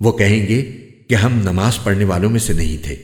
وہ کہیں گے کہ ہم نماز پڑھنے والوں میں سے نہیں تھے۔